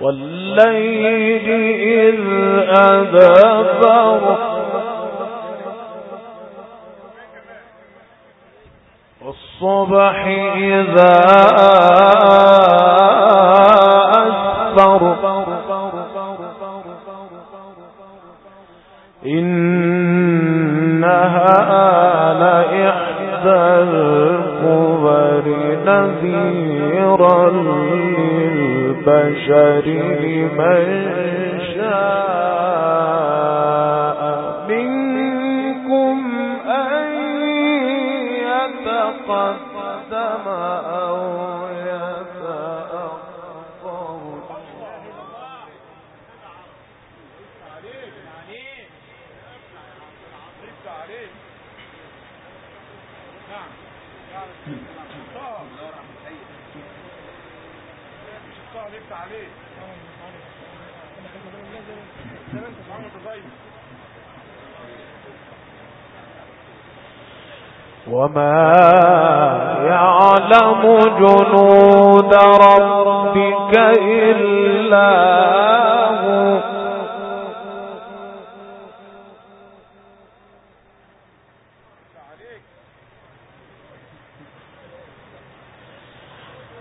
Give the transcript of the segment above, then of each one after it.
والليل إذ أدبر. والصبح إذا أسفر. إنها لإحدى الكبر نذيرا. البشر میں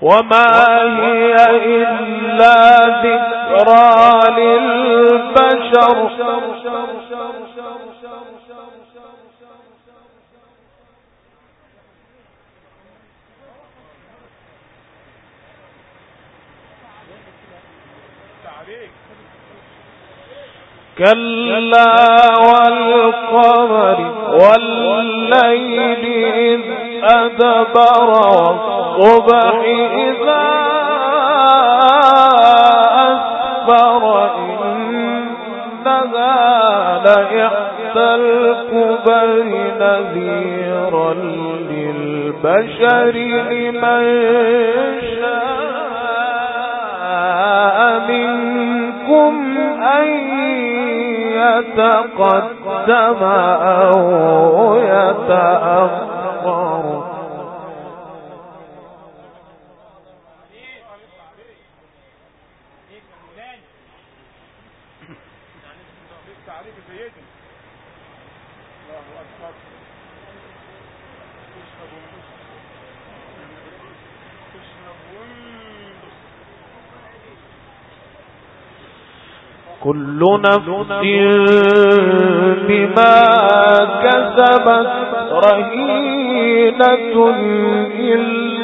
وما هي إلا ذكرى للبشر كلا والقمر والليل إذ أدبر والصبح إذا أسفر إنها لإحدى الكبر نذيرا للبشر لمن شاء منكم أن يتقدم أو يتأخر. كل نفس بما كسبت رهينة إلا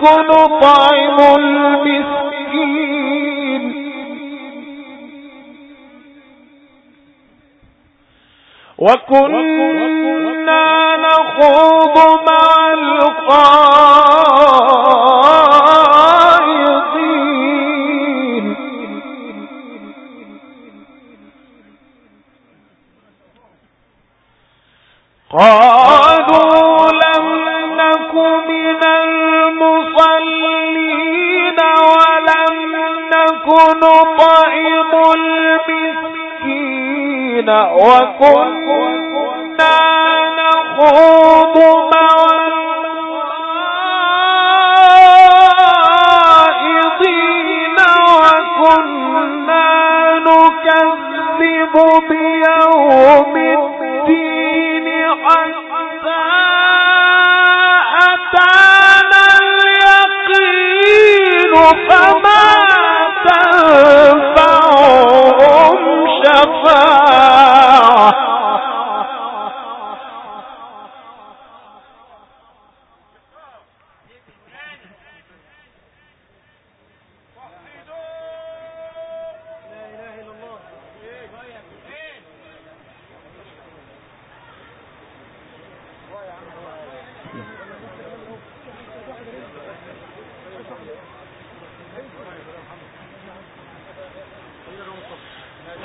نكن نطعم وكنا نخوض مع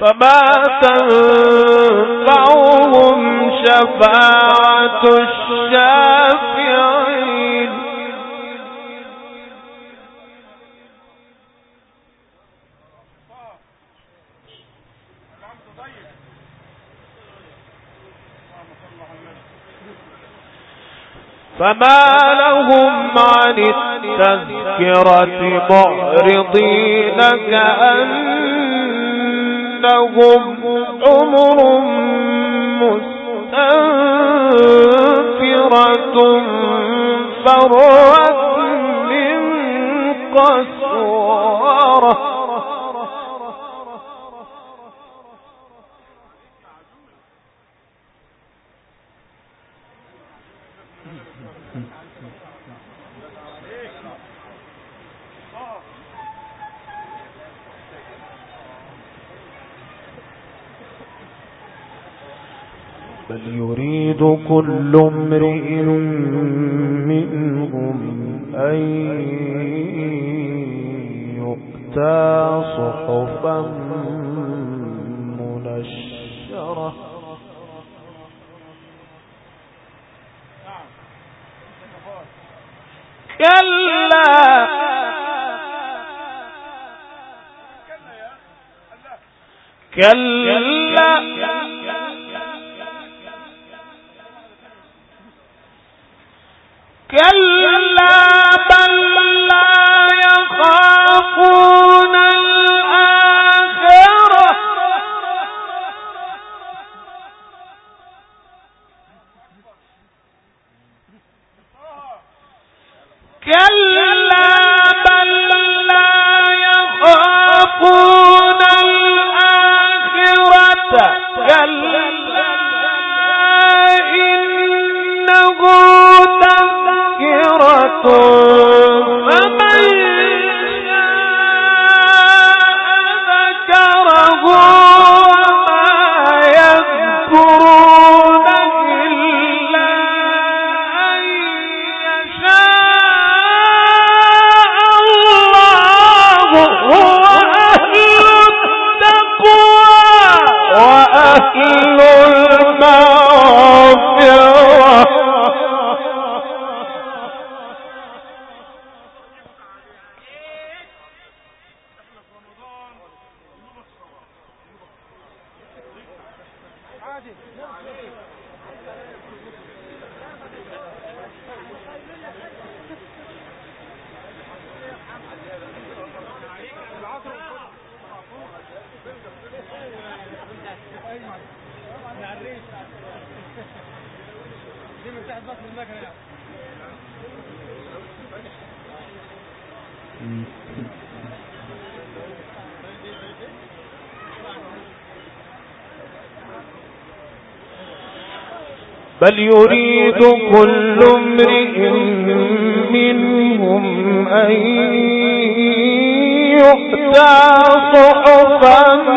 فما تنفعهم شفاعة الشافعين. فما لهم عن التذكرة معرضين كأنهم عمر مستنفرة فرت يريد كل امرئ منهم أن يؤتى صحفا منشرة. كلا. كلا. كلا بل لا يخافون بل يريد كل امرئ منهم أن يؤتى صحفا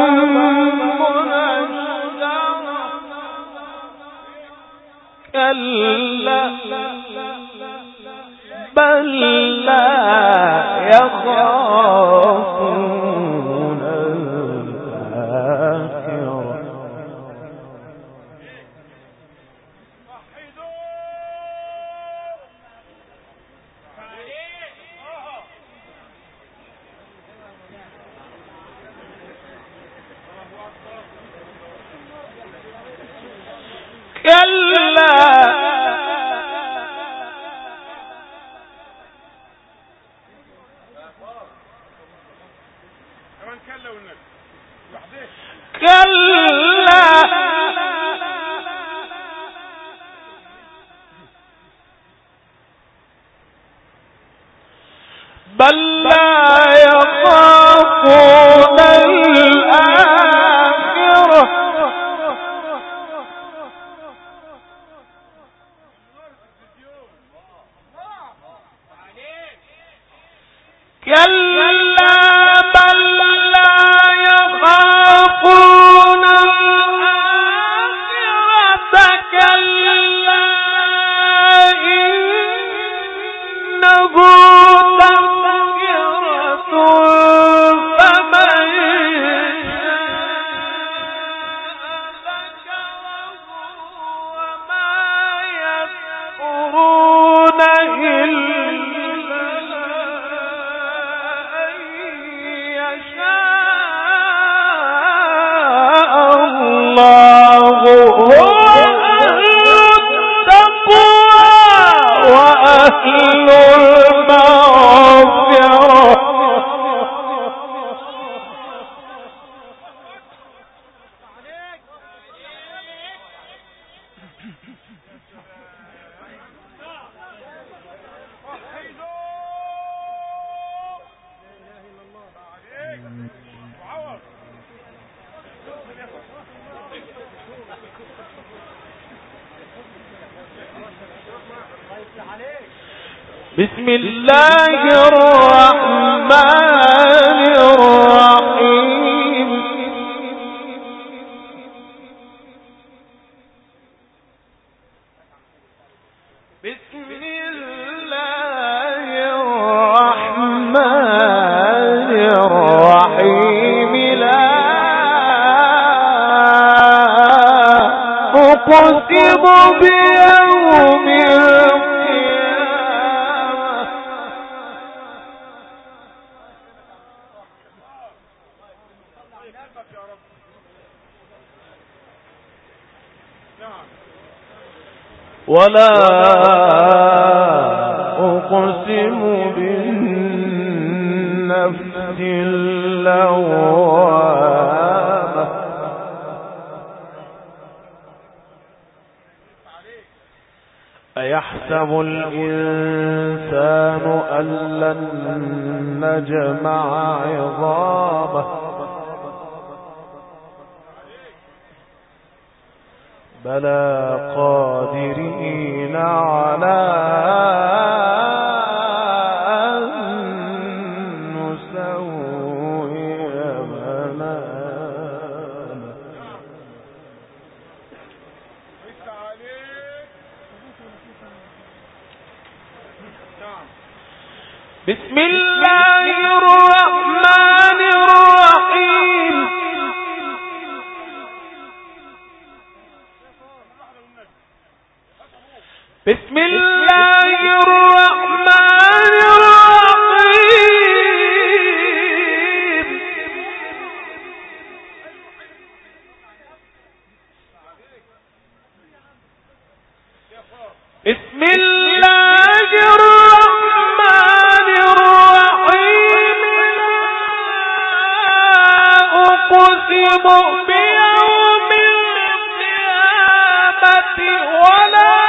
ولا أقسم بالنفس اللوامة. أيحسب الإنسان أن لن نجمع عظامه؟ بلى قادرين على بسم الله الرحمن الرحيم. بسم الله الرحمن الرحيم. أقسم بيوم القيامة ولا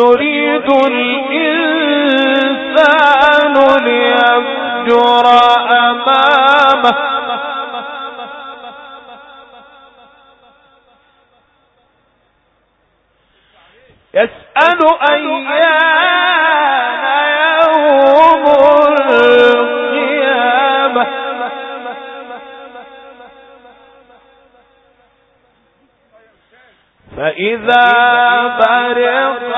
يريد الله فإذا برق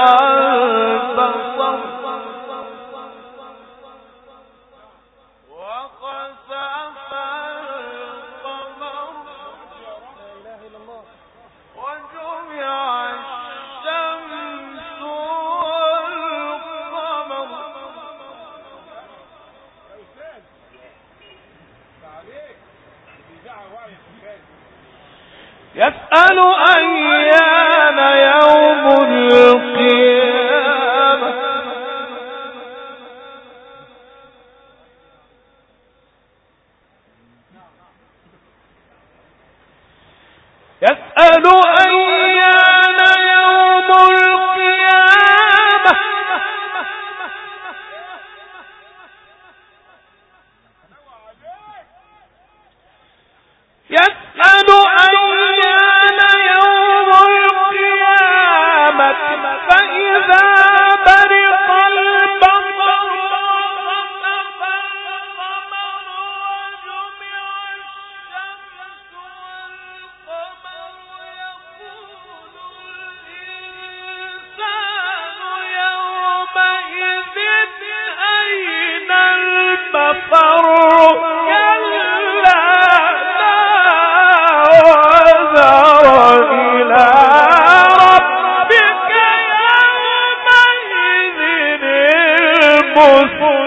يسأل أيان يوم القيامة.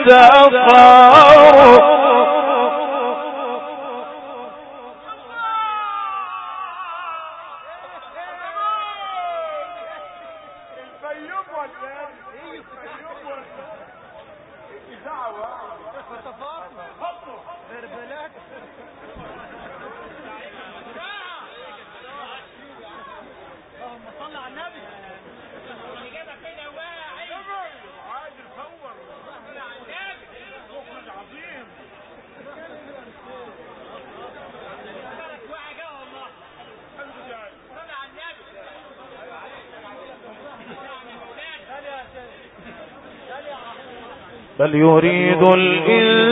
سقى بل يريد الإنسان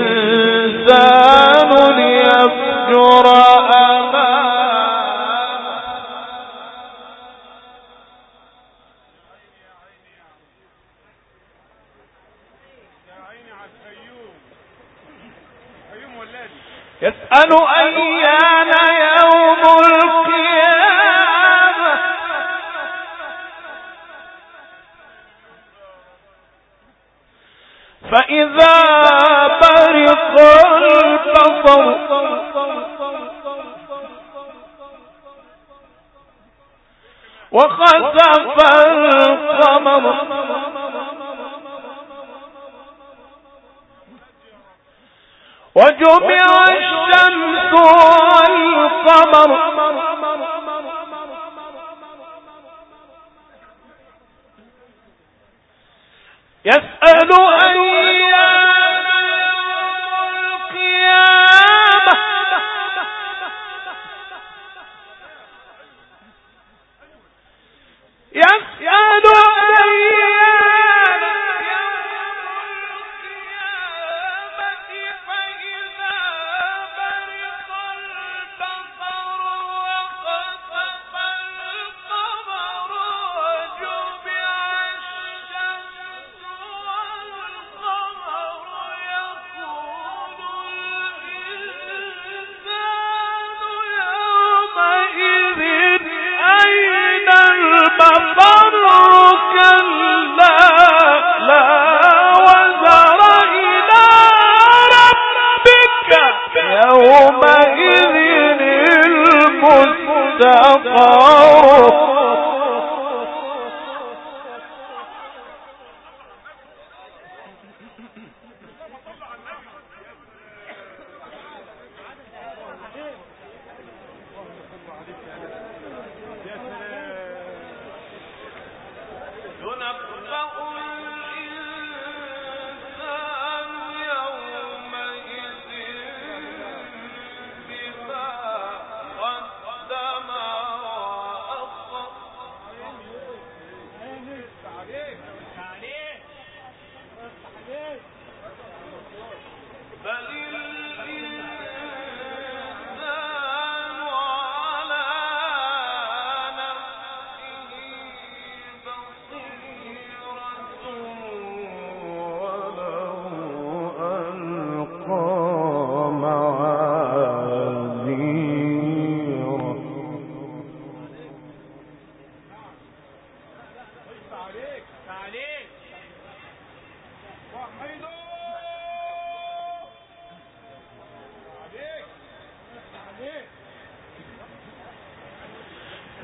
وجمع الشمس والقمر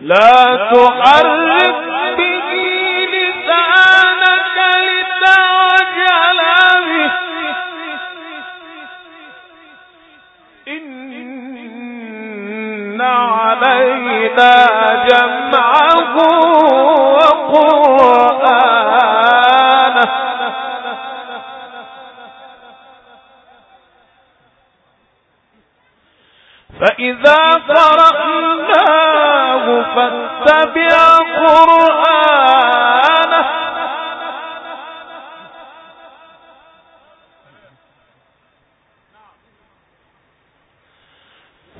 لا تحرك به لسانك لتعجل به. إن علينا جمعه وقرآنه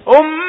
أم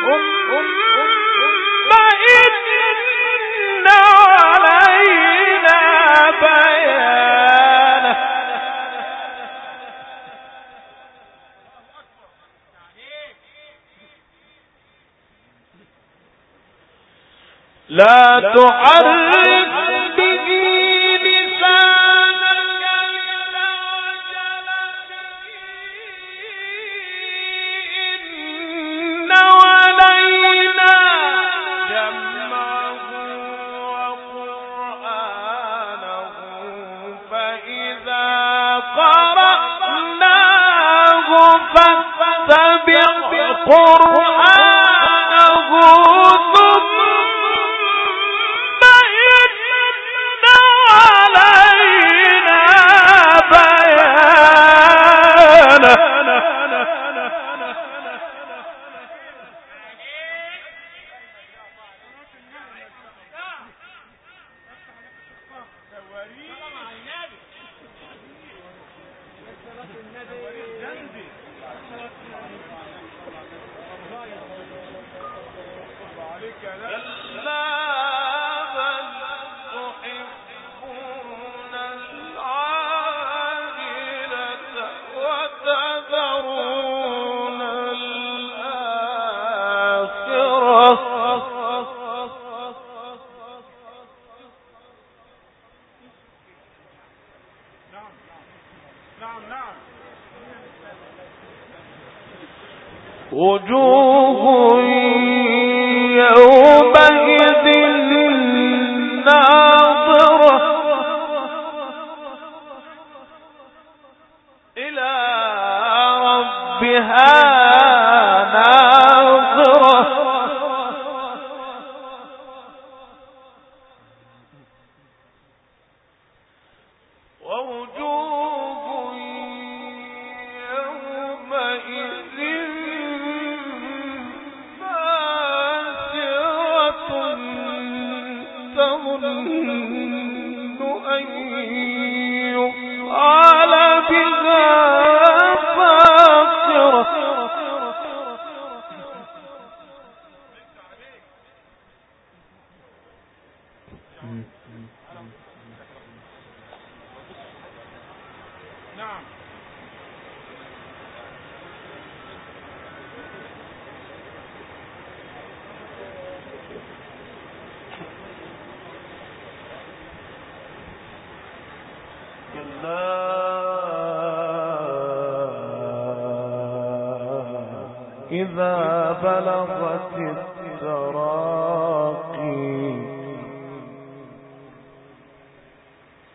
إذا بلغت التراقي.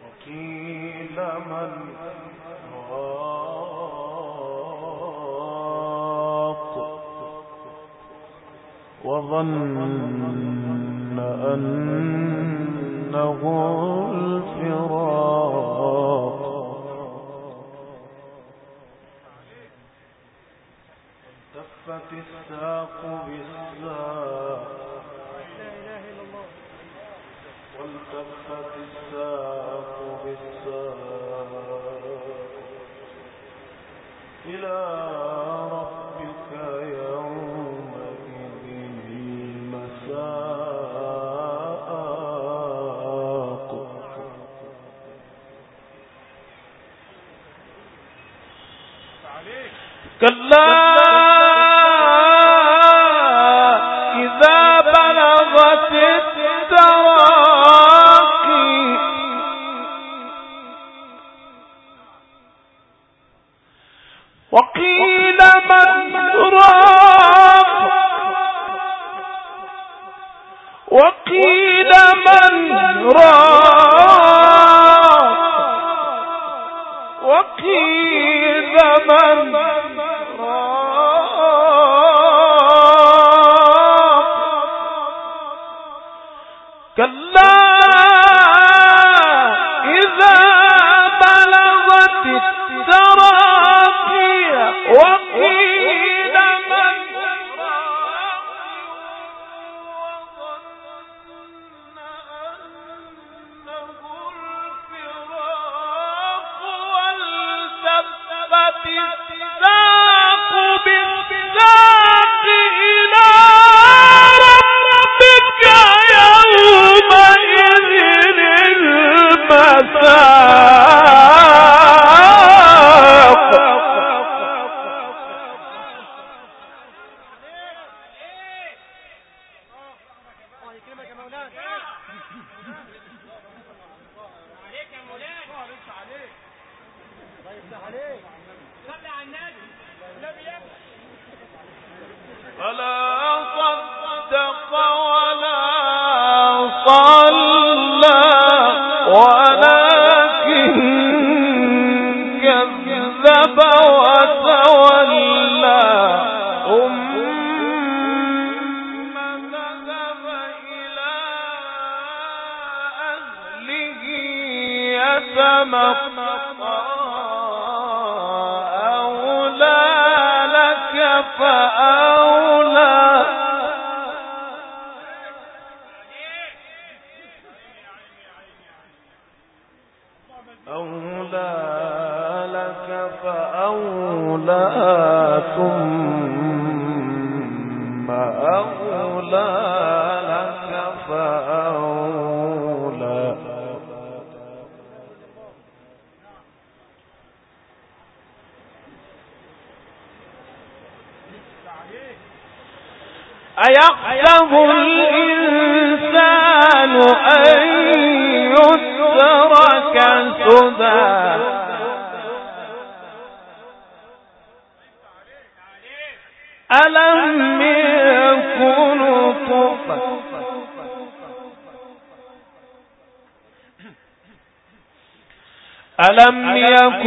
وقيل من راق. وظن أنه الميثاق بالصدق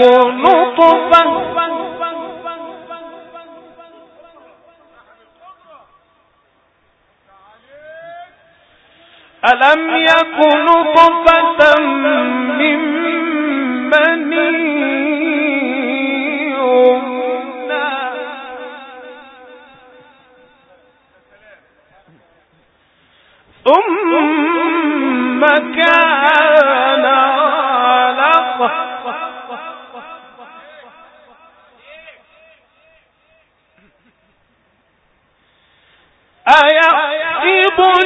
يكونوا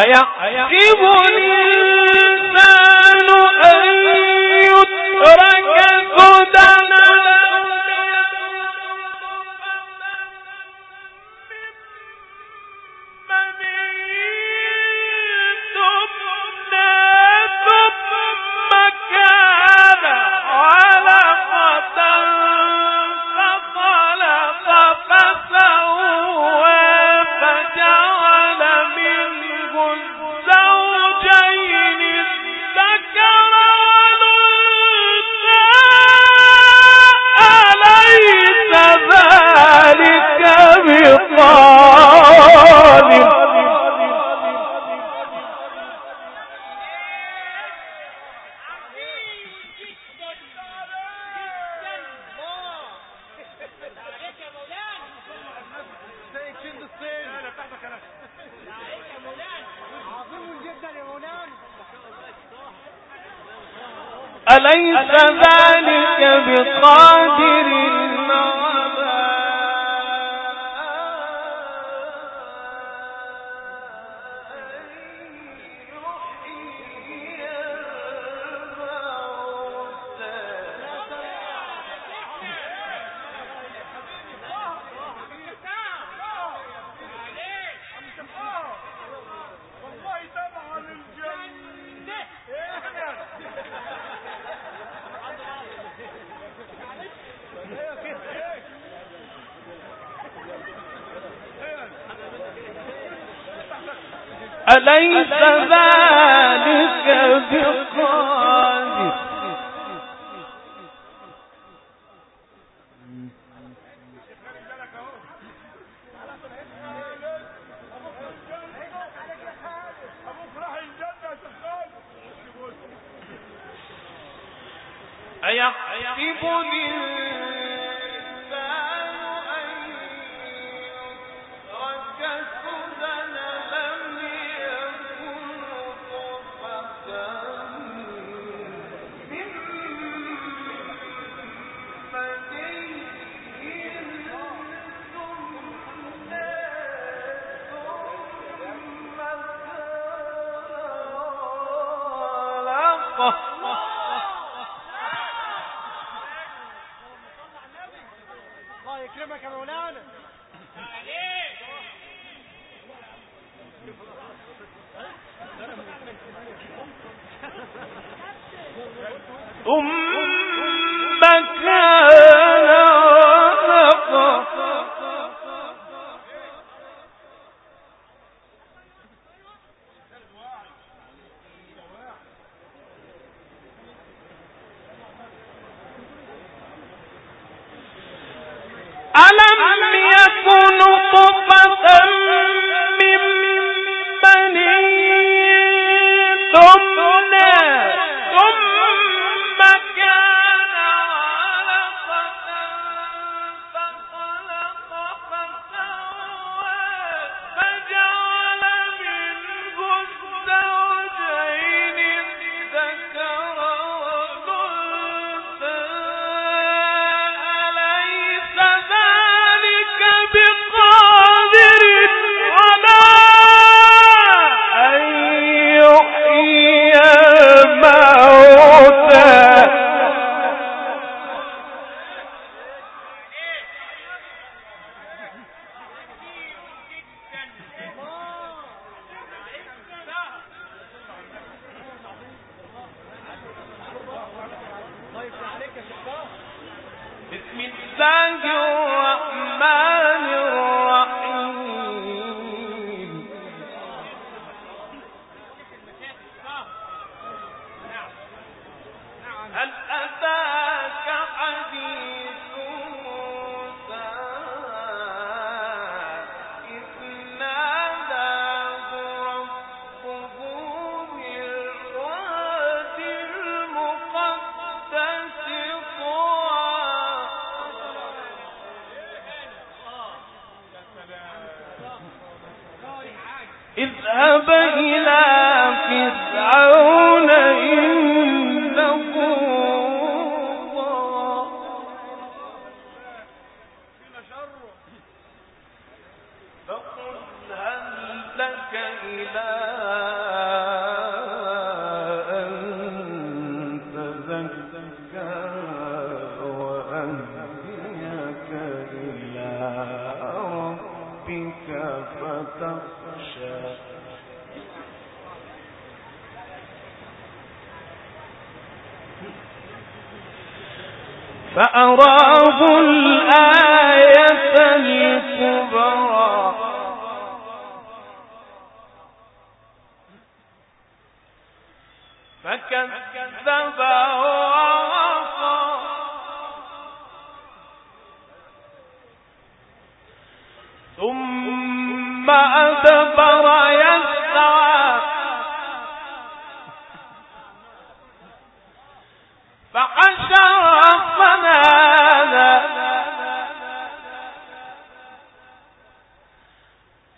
أيحسب الإنسان أن يترك سدى أليس ذلك بقادر أليس ذلك بقادر أيحسب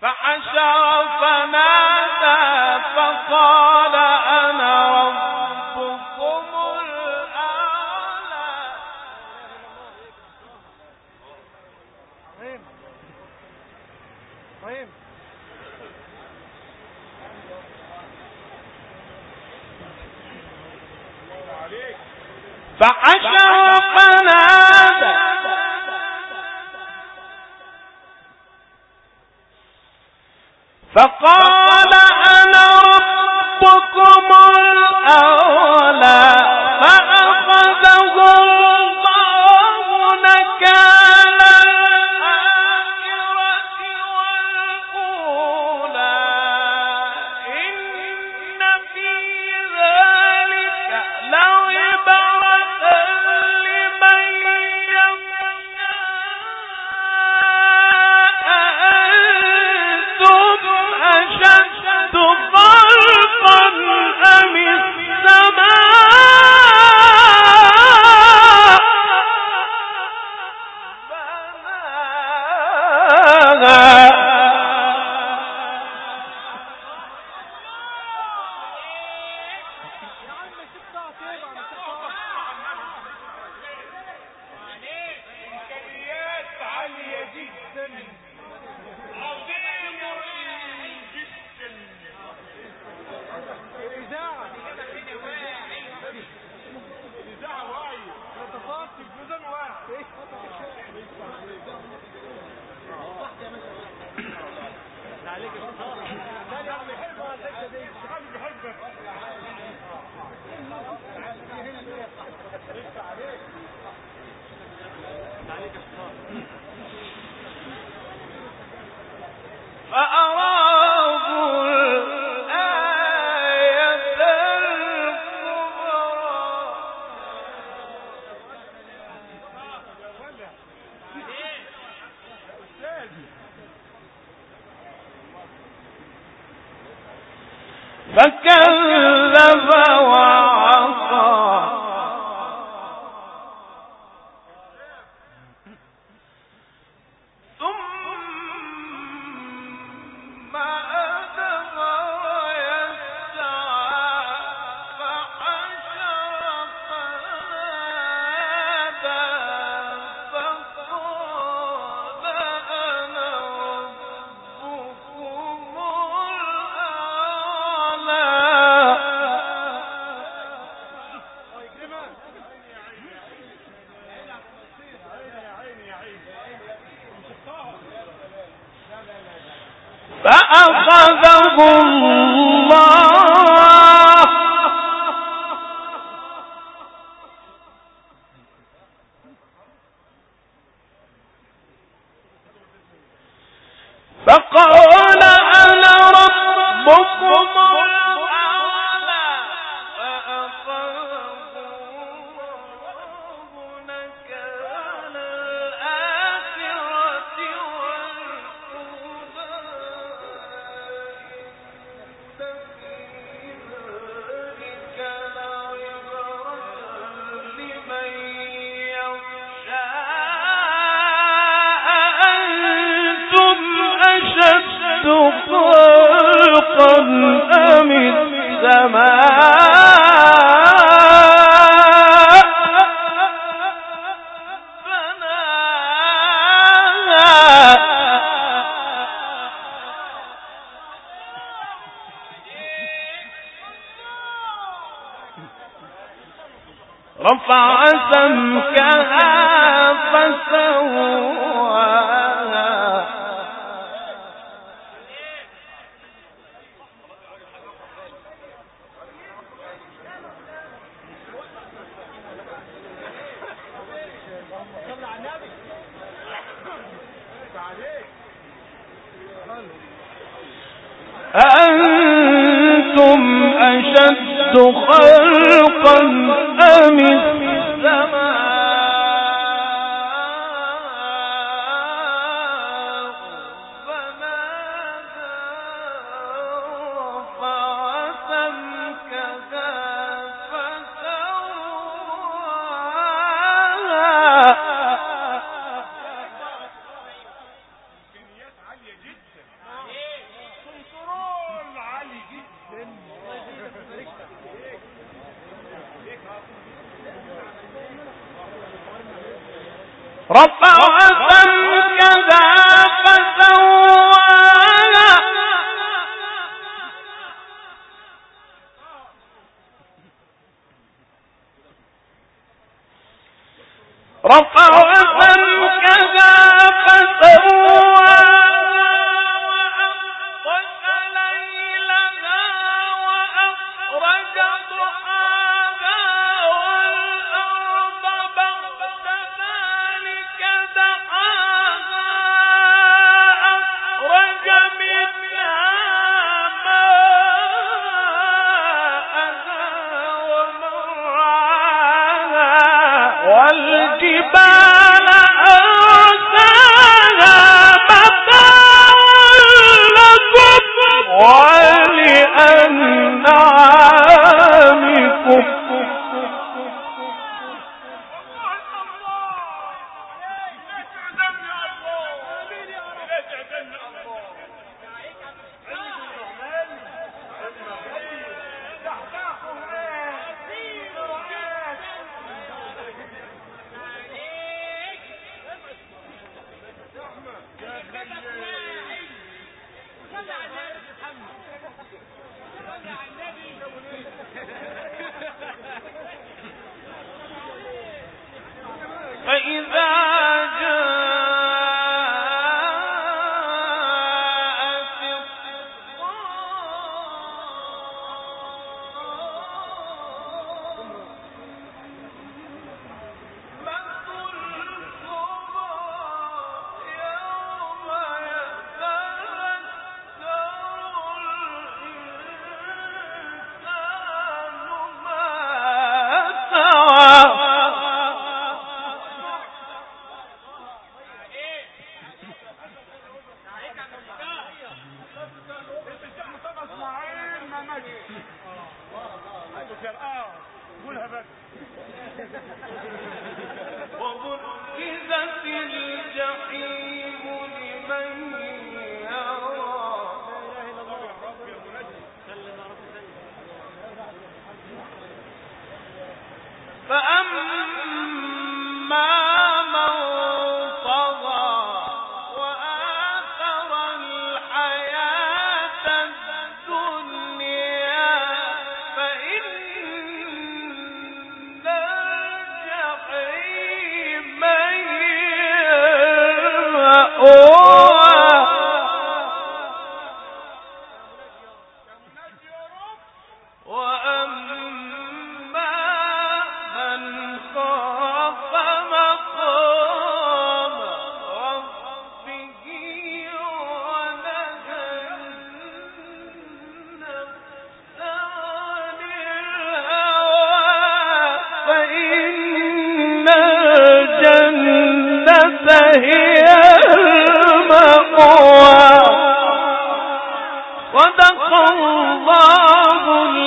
فحشر فنادى أخذه الله أشد خلقا أم رفع سمكها فسواها. رفع فأما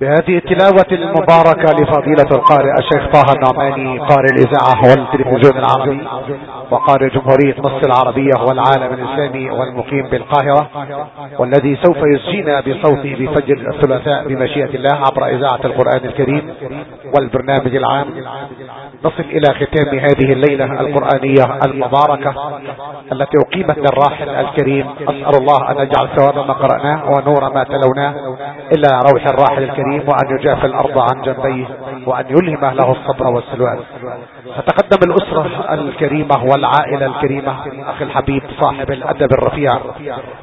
بهذه التلاوة المباركة لفضيلة القارئ الشيخ طه النعماني قارئ الإذاعة والتلفزيون العربي وقارئ جمهورية مصر العربية والعالم الإسلامي والمقيم بالقاهرة والذي سوف يسجينا بصوته بفجر الثلاثاء بمشيئة الله عبر إذاعة القرآن الكريم والبرنامج العام. نصل إلى ختام هذه الليلة القرآنية المباركة التي أقيمت للراحل الكريم. أسأل الله أن يجعل ثواب ما قرأناه ونور ما تلوناه إلى روح الراحل الكريم وأن يجاف الأرض عن جنبيه وأن يلهم أهله الصبر والسلوان. تتقدم الأسرة الكريمة والعائلة الكريمة أخي الحبيب صاحب الأدب الرفيع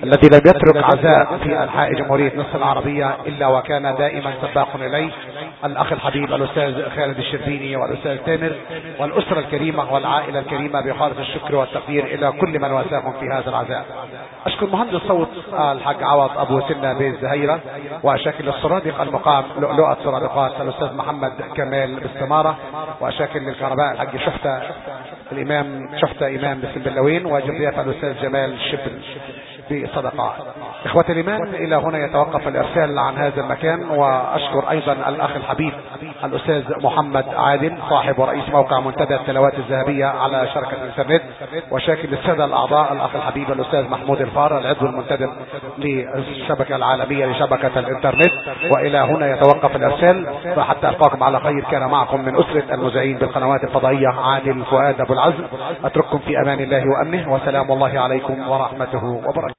الذي لم يترك عزاء في أنحاء جمهورية مصر العربية إلا وكان دائما سباق إليه الأخ الحبيب الأستاذ خالد الشربيني والأستاذ تامر والأسرة الكريمة والعائلة الكريمة بخالص الشكر والتقدير إلى كل من واساهم في هذا العزاء. أشكر مهندس صوت الحاج عوض أبو سنة بيت زهيرة وأشاكل السرادق المقام لؤلؤة سرادقات الأستاذ محمد كمال باستمارة وأشاكل للكهرباء الحاج شفتة الإمام شفتة إمام بسم بلوين وجزيات الأستاذ جمال شبل بصدقاء إخوة الإيمان إلى هنا يتوقف الإرسال عن هذا المكان وأشكر أيضا الأخ الحبيب الأستاذ محمد عادل صاحب ورئيس موقع منتدى التلاوات الذهبية على شركة الإنترنت وشاكر للسادة الأعضاء الأخ الحبيب الأستاذ محمود الفار العضو المنتدب للشبكة العالمية لشبكة الإنترنت. وإلى هنا يتوقف الإرسال. فحتى ألقاكم على خير كان معكم من أسرة المذيعين بالقنوات الفضائية عادل فؤاد أبو العزم. أترككم في أمان الله وأمنه وسلام الله عليكم ورحمته وبركاته.